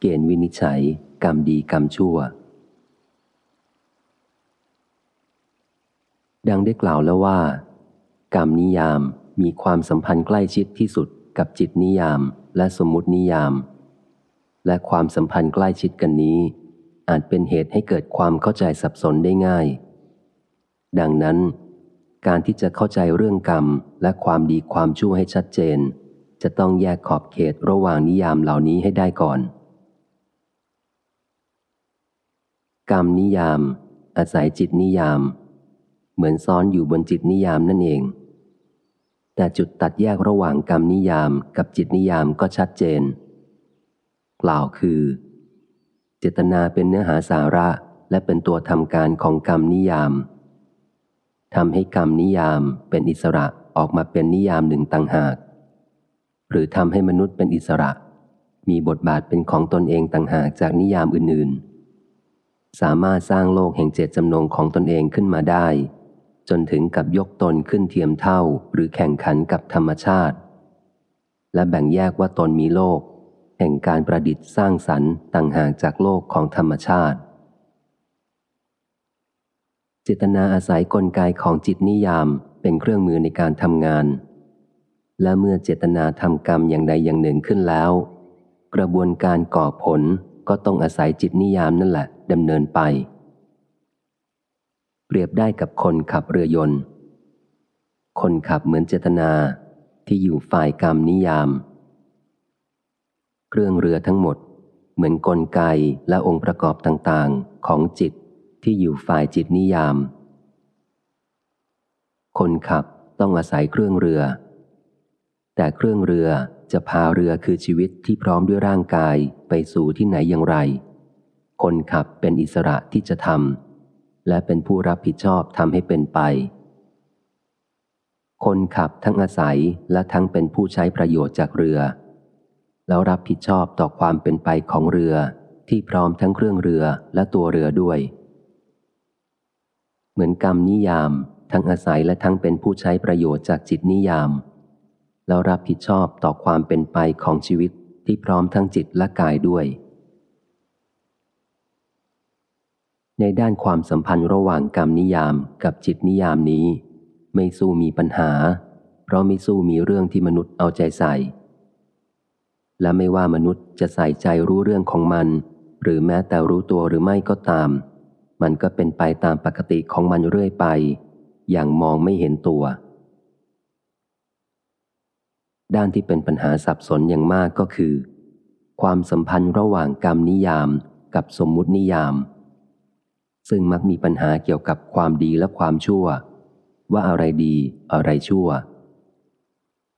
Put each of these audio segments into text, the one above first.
เกณฑ์วินิจฉัย กรรมดีกรรมชั่ว ดังได้กล่าวแล้วว่า กรรมนิยามมีความสัมพันธ์ใกล้ชิดที่สุดกับจิตนิยามและสมมุตินิยาม และความสัมพันธ์ใกล้ชิดกันนี้ อาจเป็นเหตุให้เกิดความเข้าใจสับสนได้ง่าย ดังนั้น การที่จะเข้าใจเรื่องกรรมและความดีความชั่วให้ชัดเจน จะต้องแยกขอบเขตระหว่างนิยามเหล่านี้ให้ได้ก่อน กรรมนิยาม อาศัยจิตนิยาม เหมือนซ้อนอยู่บนจิตนิยามนั่นเอง แต่จุดตัดแยกระหว่างกรรมนิยามกับจิตนิยามก็ชัดเจน กล่าวคือ เจตนาเป็นเนื้อหาสาระและเป็นตัวทำการของกรรมนิยามทำให้กรรมนิยามเป็นอิสระออกมาเป็นนิยามหนึ่งต่างหาก หรือทำให้มนุษย์เป็นอิสระ มีบทบาทเป็นของตนเองต่างหากจากนิยามอื่นๆ สามารถสร้างโลกแห่งเจตจำนงของตนเองขึ้นมาได้ จนถึงกับยกตนขึ้นเทียมเท่าหรือแข่งขันกับธรรมชาติ และแบ่งแยกว่าตนมีโลก แห่งการประดิษฐ์สร้างสรรค์ต่างหากจากโลกของธรรมชาติจตนาอาศัยกลไกของจิตนิยามเป็นเครื่องมือในการทำงาน และเมื่อเจตนาทำกรรมอย่างใดอย่างหนึ่งขึ้นแล้ว กระบวนการก่อผลก็ต้องอาศัยจิตนิยามนั่นแหละ ดำเนินไป เปรียบได้กับคนขับเรือยนต์ คนขับเหมือนเจตนาที่อยู่ฝ่ายกรรมนิยาม เครื่องเรือทั้งหมดเหมือนนกลไกและองค์ประกอบต่างๆ ของจิตที่อยู่ฝ่ายจิตนิยาม คนขับต้องอาศัยเครื่องเรือ แต่เครื่องเรือจะพาเรือคือชีวิตที่พร้อมด้วยร่างกายไปสู่ที่ไหนอย่างไร คนขับเป็นอิสระที่จะทำและเป็นผู้รับผิดชอบทำให้เป็นไป คนขับทั้งอาศัยและทั้งเป็นผู้ใช้ประโยชน์จากเรือ แล้วรับผิดชอบต่อความเป็นไปของเรือที่พร้อมทั้งเครื่องเรือและตัวเรือด้วย เหมือนกรรมนิยาม ทั้งอาศัยและทั้งเป็นผู้ใช้ประโยชน์จากจิตนิยาม แล้วรับผิดชอบต่อความเป็นไปของชีวิตที่พร้อมทั้งจิตและกายด้วย ในด้านความสัมพันธ์ระหว่างกรรมนิยามกับจิตนิยามนี้ ไม่สู้มีปัญหา เพราะไม่สู้มีเรื่องที่มนุษย์เอาใจใส่ และไม่ว่ามนุษย์จะใส่ใจรู้เรื่องของมัน หรือแม้แต่รู้ตัวหรือไม่ก็ตาม มันก็เป็นไปตามปกติของมันเรื่อยไป อย่างมองไม่เห็นตัว ด้านที่เป็นปัญหาสับสนอย่างมากก็คือ ความสัมพันธ์ระหว่างกรรมนิยามกับสมมุตินิยาม ซึ่งมักมีปัญหาเกี่ยวกับความดีและความชั่ว ว่าอะไรดีอะไรชั่ว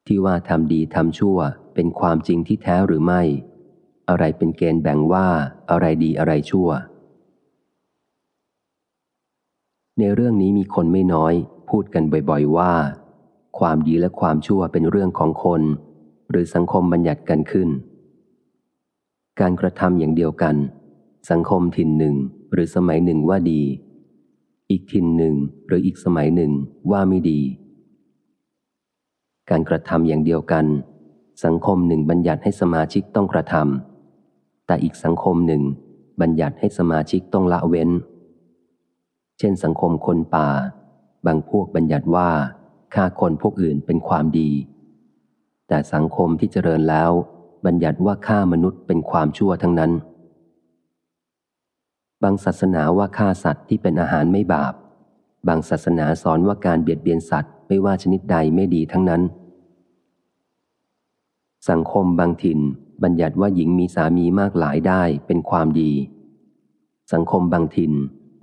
ที่ว่าทำดีทำชั่วเป็นความจริงที่แท้หรือไม่ อะไรเป็นเกณฑ์แบ่งว่าอะไรดีอะไรชั่ว ในเรื่องนี้มีคนไม่น้อย พูดกันบ่อยๆว่า ความดีและความชั่วเป็นเรื่องของคน หรือสังคมบัญญัติกันขึ้น การกระทำอย่างเดียวกัน สังคมถิ่นหนึ่งหรือสมัยหนึ่งว่าดี อีกถิ่นหนึ่งหรืออีกสมัยหนึ่งว่าไม่ดี การกระทำอย่างเดียวกัน สังคมหนึ่งบัญญัติให้สมาชิกต้องกระทำแต่อีกสังคมหนึ่งบัญญัติให้สมาชิกต้องละเว้น เช่นสังคมคนป่า บางพวกบัญญัติว่าฆ่าคนพวกอื่นเป็นความดี แต่สังคมที่เจริญแล้ว บัญญัติว่าฆ่ามนุษย์เป็นความชั่วทั้งนั้น บางศาสนาว่าฆ่าสัตว์ที่เป็นอาหารไม่บาป บางศาสนาสอนว่าการเบียดเบียนสัตว์ไม่ว่าชนิดใดไม่ดีทั้งนั้น สังคมบางถิ่น บัญญัติว่าหญิงมีสามีมากหลายได้เป็นความดี สังคมบางถิ่น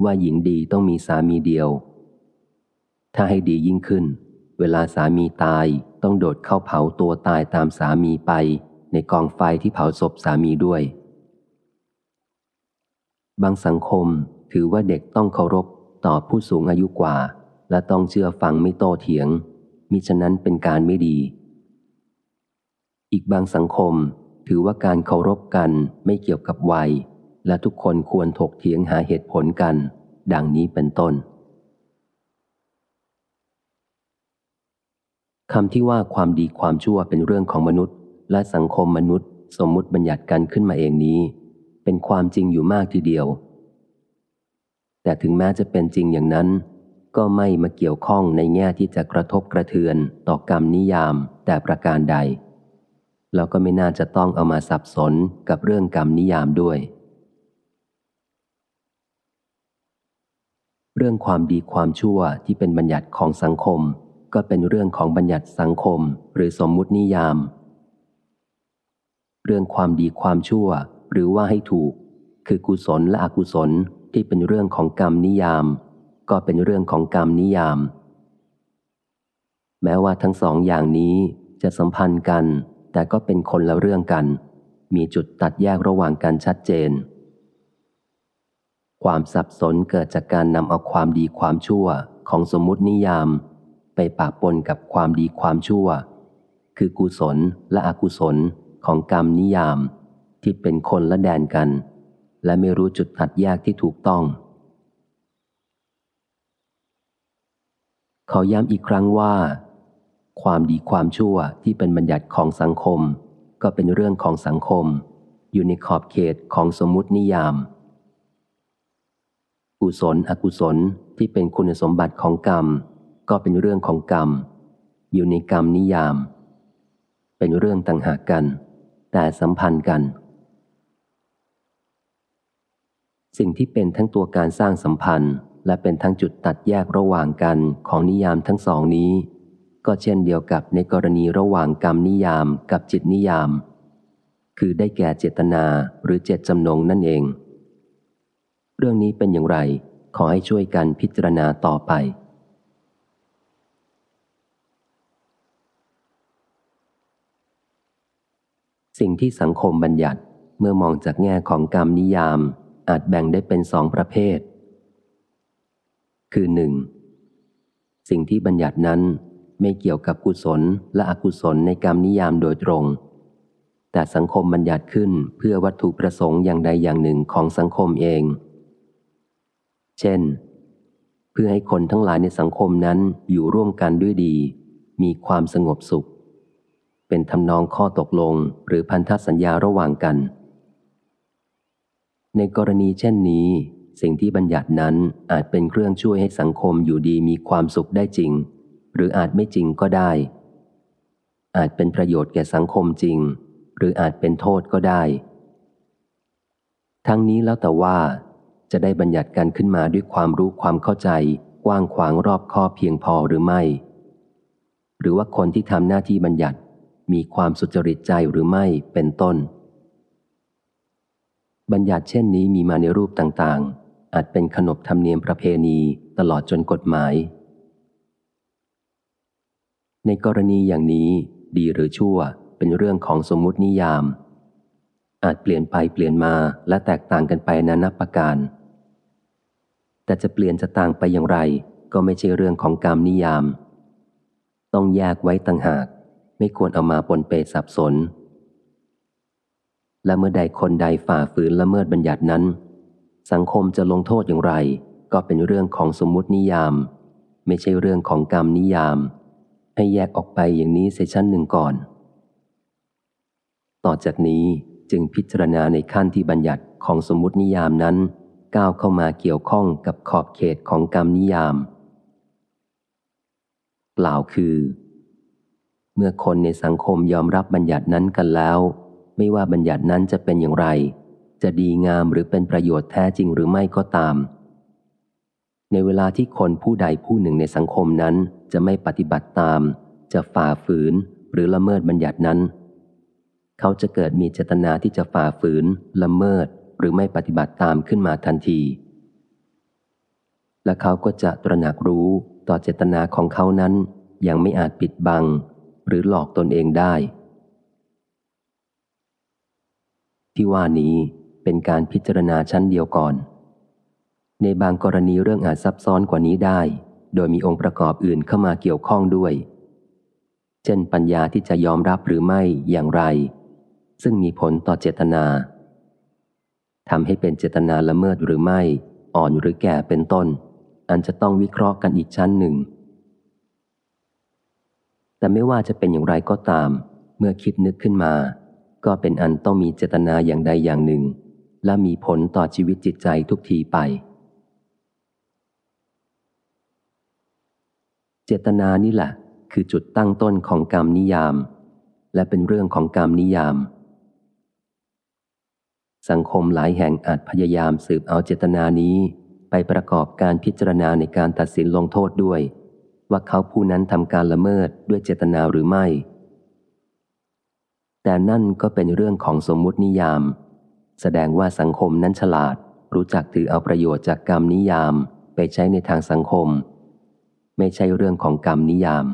ว่าหญิงดีต้องมีสามีเดียว ถ้าให้ดียิ่งขึ้น เวลาสามีตายต้องโดดเข้าเผาตัวตายตามสามีไปในกองไฟที่เผาศพสามีด้วย บางสังคมถือว่าเด็กต้องเคารพต่อผู้สูงอายุกว่า และต้องเชื่อฟังไม่โต้เถียง มิฉะนั้นเป็นการไม่ดี อีกบางสังคมถือว่าการเคารพกันไม่เกี่ยวกับวัย และทุกคนควรถกเถียงหาเหตุผลกัน ดังนี้เป็นต้นคำที่ว่าความดีความชั่วเป็นเรื่องของมนุษย์ และสังคมมนุษย์ สมมุติบัญญัติกันขึ้นมาเองนี้ เป็นความจริงอยู่มากทีเดียว แต่ถึงแม้จะเป็นจริงอย่างนั้น ก็ไม่มาเกี่ยวข้องในแง่ที่จะกระทบกระเทือนต่อกรรมนิยามแต่ประการใด แล้วก็ไม่น่าจะต้องเอามาสับสนกับเรื่องกรรมนิยามด้วย เรื่องความดีความชั่วที่เป็นบัญญัติของสังคม ก็เป็นเรื่องของบัญญัติสังคม หรือสมมุตินิยามเรื่องความดีความชั่ว หรือว่าให้ถูก คือกุศลและอกุศลที่เป็นเรื่องของกรรมนิยาม ก็เป็นเรื่องของกรรมนิยาม แม้ว่าทั้งสองอย่างนี้จะสัมพันธ์กัน แต่ก็เป็นคนละเรื่องกัน มีจุดตัดแยกระหว่างกันชัดเจน ความสับสนเกิดจากการนำเอาความดีความชั่วของสมมตินิยาม ไปปะปนกับความดีความชั่ว คือกุศลและอกุศลของกรรมนิยาม ที่เป็นคนละแดนกัน และไม่รู้จุดตัดแยกที่ถูกต้องเขาย้ำอีกครั้งว่า ความดีความชั่วที่เป็นบัญญัติของสังคม ก็เป็นเรื่องของสังคม อยู่ในขอบเขตของสมมตินิยาม กุศลอกุศลที่เป็นคุณสมบัติของกรรม ก็เป็นเรื่องของกรรม อยู่ในกรรมนิยาม เป็นเรื่องต่างหากกันแต่สัมพันธ์กัน สิ่งที่เป็นทั้งตัวการสร้างสัมพันธ์ และเป็นทั้งจุดตัดแยกระหว่างกันของนิยามทั้งสองนี้ ก็เช่นเดียวกับในกรณีระหว่างกรรมนิยามกับจิตนิยาม คือได้แก่เจตนาหรือเจตจำนงนั่นเอง เรื่องนี้เป็นอย่างไร ขอให้ช่วยกันพิจารณาต่อไปสิ่งที่สังคมบัญญัติเมื่อมองจากแง่ของกรรมนิยาม อาจแบ่งได้เป็นสองประเภท คือหนึ่งสิ่งที่บัญญัตินั้นไม่เกี่ยวกับกุศลและอกุศลในกรรมนิยามโดยตรง แต่สังคมบัญญัติขึ้นเพื่อวัตถุประสงค์อย่างใดอย่างหนึ่งของสังคมเอง เช่น เพื่อให้คนทั้งหลายในสังคมนั้นอยู่ร่วมกันด้วยดี มีความสงบสุข เป็นทำนองข้อตกลงหรือพันธสัญญาระหว่างกัน ในกรณีเช่นนี้ สิ่งที่บัญญัตินั้นอาจเป็นเครื่องช่วยให้สังคมอยู่ดีมีความสุขได้จริง หรืออาจไม่จริงก็ได้ อาจเป็นประโยชน์แก่สังคมจริง หรืออาจเป็นโทษก็ได้ ทั้งนี้แล้วแต่ว่า จะได้บัญญัติกันขึ้นมาด้วยความรู้ความเข้าใจกว้างขวางรอบคอบเพียงพอหรือไม่ หรือว่าคนที่ทำหน้าที่บัญญัติมีความสุจริตใจหรือไม่เป็นต้น บัญญัติเช่นนี้มีมาในรูปต่างๆ อาจเป็นขนบธรรมเนียมประเพณีตลอดจนกฎหมาย ในกรณีอย่างนี้ดีหรือชั่วเป็นเรื่องของสมมุตินิยาม อาจเปลี่ยนไปเปลี่ยนมาและแตกต่างกันไปนานับประการ แต่จะเปลี่ยนจะต่างไปอย่างไร ก็ไม่ใช่เรื่องของกรรมนิยาม ต้องแยกไว้ต่างหาก ไม่ควรเอามาปนเปสับสน และเมื่อใดคนใดฝ่าฝืนละเมิดบัญญัตินั้น สังคมจะลงโทษอย่างไร ก็เป็นเรื่องของสมมุตินิยาม ไม่ใช่เรื่องของกรรมนิยาม ให้แยกออกไปอย่างนี้เซชั้นหนึ่งก่อน ต่อจากนี้จึงพิจารณาในขั้นที่บัญญัติของสมมตินิยามนั้น ก้าวเข้ามาเกี่ยวข้องกับขอบเขตของกรรมนิยาม กล่าวคือ เมื่อคนในสังคมยอมรับบัญญัตินั้นกันแล้ว ไม่ว่าบัญญัตินั้นจะเป็นอย่างไร จะดีงามหรือเป็นประโยชน์แท้จริงหรือไม่ก็ตาม ในเวลาที่คนผู้ใดผู้หนึ่งในสังคมนั้นจะไม่ปฏิบัติตาม จะฝ่าฝืนหรือละเมิดบัญญัตินั้น เขาจะเกิดมีเจตนาที่จะฝ่าฝืน ละเมิดหรือไม่ปฏิบัติตามขึ้นมาทันที และเขาก็จะตระหนักรู้ต่อเจตนาของเขานั้น ยังไม่อาจปิดบัง หรือหลอกตนเองได้ ที่ว่านี้เป็นการพิจารณาชั้นเดียวก่อน ในบางกรณีเรื่องอาจซับซ้อนกว่านี้ได้ โดยมีองค์ประกอบอื่นเข้ามาเกี่ยวข้องด้วย เช่นปัญญาที่จะยอมรับหรือไม่อย่างไร ซึ่งมีผลต่อเจตนาทำให้เป็นเจตนาละเมิดหรือไม่ อ่อนหรือแก่เป็นต้น อันจะต้องวิเคราะห์กันอีกชั้นหนึ่ง แต่ไม่ว่าจะเป็นอย่างไรก็ตาม เมื่อคิดนึกขึ้นมา ก็เป็นอันต้องมีเจตนาอย่างใดอย่างหนึ่ง และมีผลต่อชีวิตจิตใจทุกทีไป เจตนานี่แหละ คือจุดตั้งต้นของกรรมนิยาม และเป็นเรื่องของกรรมนิยาม สังคมหลายแห่งอาจพยายามสืบเอาเจตนานี้ไปประกอบการพิจารณาในการตัดสินลงโทษด้วย ว่าเขาผู้นั้นทำการละเมิดด้วยเจตนาหรือไม่ แต่นั่นก็เป็นเรื่องของสมมุตินิยาม แสดงว่าสังคมนั้นฉลาด รู้จักถือเอาประโยชน์จากกรรมนิยามไปใช้ในทางสังคม ไม่ใช่เรื่องของกรรมนิยาม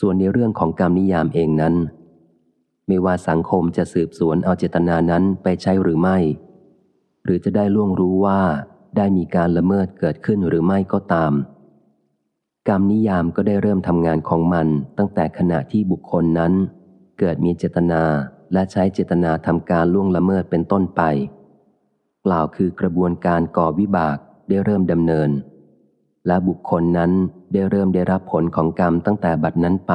ส่วนในเรื่องของกรรมนิยามเองนั้น ไม่ว่าสังคมจะสืบสวนเอาเจตนานั้นไปใช้หรือไม่ หรือจะได้ล่วงรู้ว่าได้มีการละเมิดเกิดขึ้นหรือไม่ก็ตาม กรรมนิยามก็ได้เริ่มทำงานของมันตั้งแต่ขณะที่บุคคลนั้น เกิดมีเจตนาและใช้เจตนาทำการล่วงละเมิดเป็นต้นไป กล่าวคือกระบวนการก่อวิบากได้เริ่มดำเนิน และบุคคลนั้นได้เริ่มได้รับผลของกรรมตั้งแต่บัดนั้นไป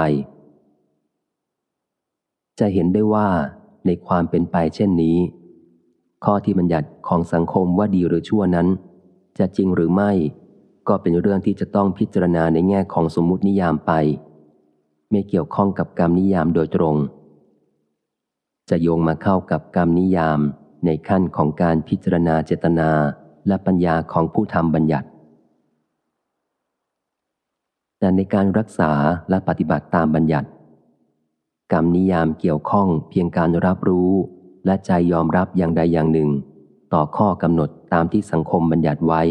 จะเห็นได้ว่าในความเป็นไปเช่นนี้ ข้อที่บัญญัติของสังคมว่าดีหรือชั่วนั้น จะจริงหรือไม่ ก็เป็นเรื่องที่จะต้องพิจารณาในแง่ของสมมุตินิยามไป ไม่เกี่ยวข้องกับกรรมนิยามโดยตรง จะโยงมาเข้ากับกรรมนิยามในขั้นของการพิจารณาเจตนาและปัญญาของผู้ทำบัญญัติ แต่ในการรักษาและปฏิบัติตามบัญญัติ กรรมนิยามเกี่ยวข้องเพียงการรับรู้ และใจยอมรับอย่างใดอย่างหนึ่ง ต่อข้อกำหนดตามที่สังคมบัญญัติไว้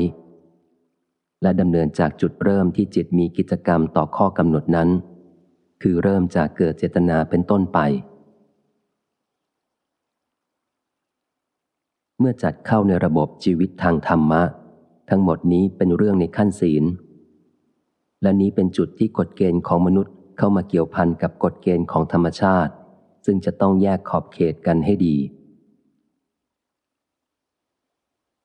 และดำเนินจากจุดเริ่มที่จิตมีกิจกรรมต่อข้อกำหนดนั้น คือเริ่มจากเกิดเจตนาเป็นต้นไป เมื่อจัดเข้าในระบบชีวิตทางธรรมะ ทั้งหมดนี้เป็นเรื่องในขั้นศีล และนี้เป็นจุดที่กฎเกณฑ์ของมนุษย์เข้ามาเกี่ยวพันกับกฎเกณฑ์ของธรรมชาติ ซึ่งจะต้องแยกขอบเขตกันให้ดี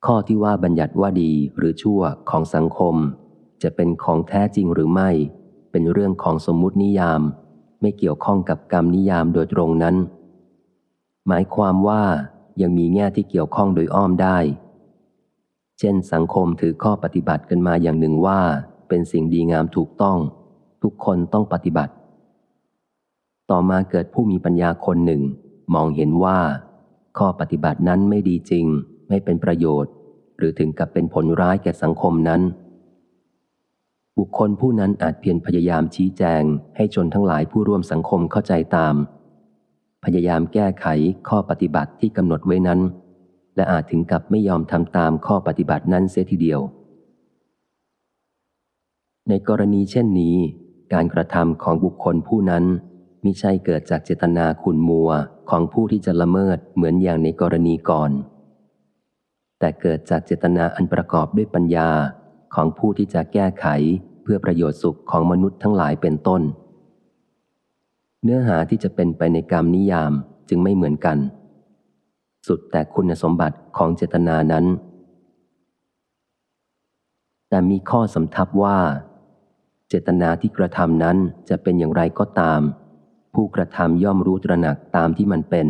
ข้อที่ว่าบัญญัติว่าดีหรือชั่วของสังคม จะเป็นของแท้จริงหรือไม่ เป็นเรื่องของสมมุตินิยาม ไม่เกี่ยวข้องกับกรรมนิยามโดยตรงนั้น หมายความว่ายังมีแง่ที่เกี่ยวข้องโดยอ้อมได้ เช่นสังคมถือข้อปฏิบัติกันมาอย่างหนึ่งว่า เป็นสิ่งดีงามถูกต้อง ทุกคนต้องปฏิบัติ ต่อมาเกิดผู้มีปัญญาคนหนึ่ง มองเห็นว่า ข้อปฏิบัตินั้นไม่ดีจริง ไม่เป็นประโยชน์ หรือถึงกับเป็นผลร้ายแก่สังคมนั้น บุคคลผู้นั้นอาจเพียรพยายามชี้แจงให้ชนทั้งหลายผู้ร่วมสังคมเข้าใจตาม พยายามแก้ไขข้อปฏิบัติที่กำหนดไว้นั้น และอาจถึงกับไม่ยอมทำตามข้อปฏิบัตินั้นเสียทีเดียว ในกรณีเช่นนี้ การกระทำของบุคคลผู้นั้นมิใช่เกิดจากเจตนาขุนมัวของผู้ที่จะละเมิดเหมือนอย่างในกรณีก่อน แต่เกิดจากเจตนาอันประกอบด้วยปัญญาของผู้ที่จะแก้ไขเพื่อประโยชน์สุขของมนุษย์ทั้งหลายเป็นต้น เนื้อหาที่จะเป็นไปในกรรมนิยามจึงไม่เหมือนกัน สุดแต่คุณสมบัติของเจตนานั้น แต่มีข้อสำทับว่า เจตนาที่กระทำนั้นจะเป็นอย่างไรก็ตาม ผู้กระทำย่อมรู้ตระหนักตามที่มันเป็น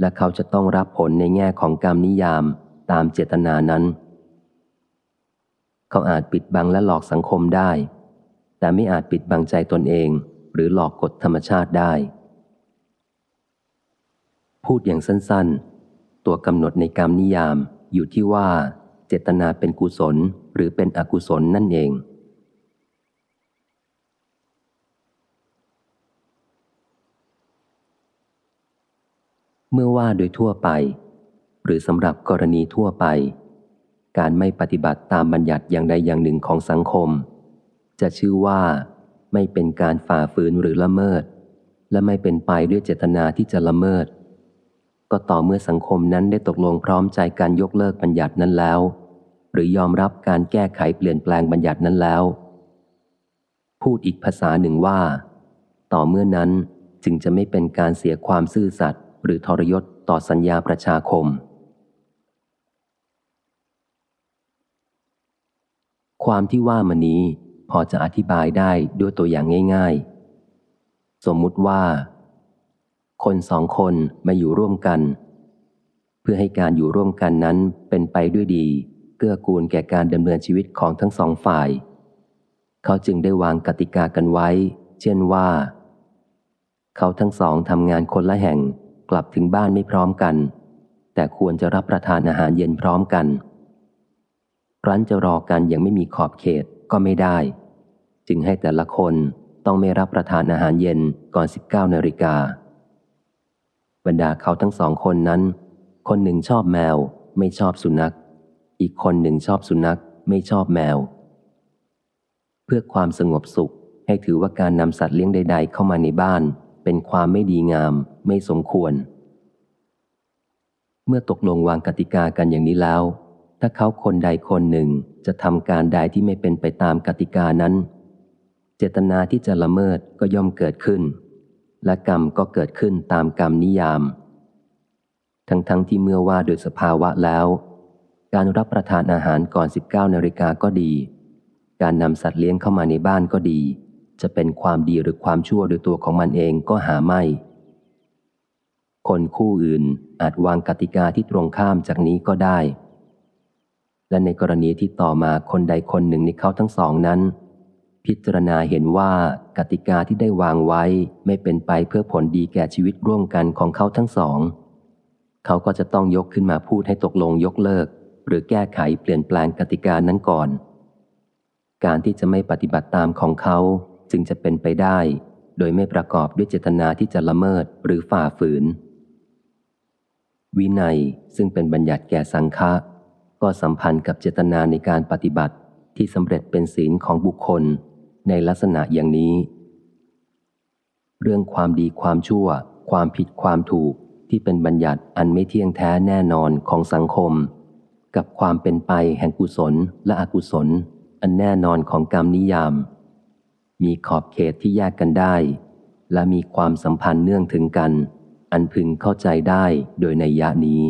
และเขาจะต้องรับผลในแง่ของกรรมนิยามตามเจตนานั้น เขาอาจปิดบังและหลอกสังคมได้ แต่ไม่อาจปิดบังใจตนเอง หรือหลอกกฎธรรมชาติได้ พูดอย่างสั้นๆ ตัวกำหนดในกรรมนิยามอยู่ที่ว่า เจตนาเป็นกุศลหรือเป็นอกุศลนั่นเอง เมื่อว่าโดยทั่วไป หรือสำหรับกรณีทั่วไป การไม่ปฏิบัติตามบัญญัติอย่างใดอย่างหนึ่งของสังคม จะชื่อว่าไม่เป็นการฝ่าฝืนหรือละเมิด และไม่เป็นไปด้วยเจตนาที่จะละเมิด ก็ต่อเมื่อสังคมนั้นได้ตกลงพร้อมใจการยกเลิกบัญญัตินั้นแล้ว หรือยอมรับการแก้ไขเปลี่ยนแปลงบัญญัตินั้นแล้ว พูดอีกภาษาหนึ่งว่า ต่อเมื่อนั้นจึงจะไม่เป็นการเสียความซื่อสัตย์ หรือทรยศต่อสัญญาประชาคม ความที่ว่ามานี้พอจะอธิบายได้ด้วยตัวอย่างง่าย ๆ สมมุติว่า คนสองคนมาอยู่ร่วมกัน เพื่อให้การอยู่ร่วมกันนั้นเป็นไปด้วยดีเกื้อกูลแก่การดำเนินชีวิตของทั้งสองฝ่าย เขาจึงได้วางกติกากันไว้ เช่นว่า เขาทั้งสองทำงานคนละแห่ง กลับถึงบ้านไม่พร้อมกัน แต่ควรจะรับประทานอาหารเย็นพร้อมกันรั้นจะรอกันยังไม่มีขอบเขตก็ไม่ได้ จึงให้แต่ละคนต้องไม่รับประทานอาหารเย็นก่อน 19นาฬิกา บรรดาเขาทั้งสองคนนั้น คนหนึ่งชอบแมวไม่ชอบสุนัข อีกคนหนึ่งชอบสุนัขไม่ชอบแมว เพื่อความสงบสุขให้ถือว่าการนำสัตว์เลี้ยงใด ๆ เข้ามาในบ้าน เป็นความไม่ดีงามไม่สมควร เมื่อตกลงวางกติกากันอย่างนี้แล้ว ถ้าเขาคนใดคนหนึ่งจะทำการใดที่ไม่เป็นไปตามกติกานั้น เจตนาที่จะละเมิดก็ย่อมเกิดขึ้น และกรรมก็เกิดขึ้นตามกรรมนิยาม ทั้งๆทที่เมื่อว่าโดยสภาวะแล้ว การรับประทานอาหารก่อน 19นาฬิกาก็ดี การนำสัตว์เลี้ยงเข้ามาในบ้านก็ดี จะเป็นความดีหรือความชั่วโดยตัวของมันเองก็หาไม่ คนคู่อื่นอาจวางกติกาที่ตรงข้ามจากนี้ก็ได้ และในกรณีที่ต่อมาคนใดคนหนึ่งในเขาทั้งสองนั้น พิจารณาเห็นว่ากติกาที่ได้วางไว้ไม่เป็นไปเพื่อผลดีแก่ชีวิตร่วมกันของเขาทั้งสอง เขาก็จะต้องยกขึ้นมาพูดให้ตกลงยกเลิก หรือแก้ไขเปลี่ยนแปลงกติกานั้นก่อนการที่จะไม่ปฏิบัติตามของเขา จึงจะเป็นไปได้ โดยไม่ประกอบด้วยเจตนาที่จะละเมิดหรือฝ่าฝืน วินัยซึ่งเป็นบัญญัติแก่สังฆะก็สัมพันธ์กับเจตนาในการปฏิบัติที่สำเร็จเป็นศีลของบุคคลในลักษณะอย่างนี้ เรื่องความดีความชั่ว ความผิดความถูกที่เป็นบัญญัติอันไม่เที่ยงแท้แน่นอนของสังคม กับความเป็นไปแห่งกุศลและอกุศล อันแน่นอนของกรรมนิยาม มีขอบเขตที่แยกกันได้ และมีความสัมพันธ์เนื่องถึงกัน อันพึงเข้าใจได้โดยในยะนี้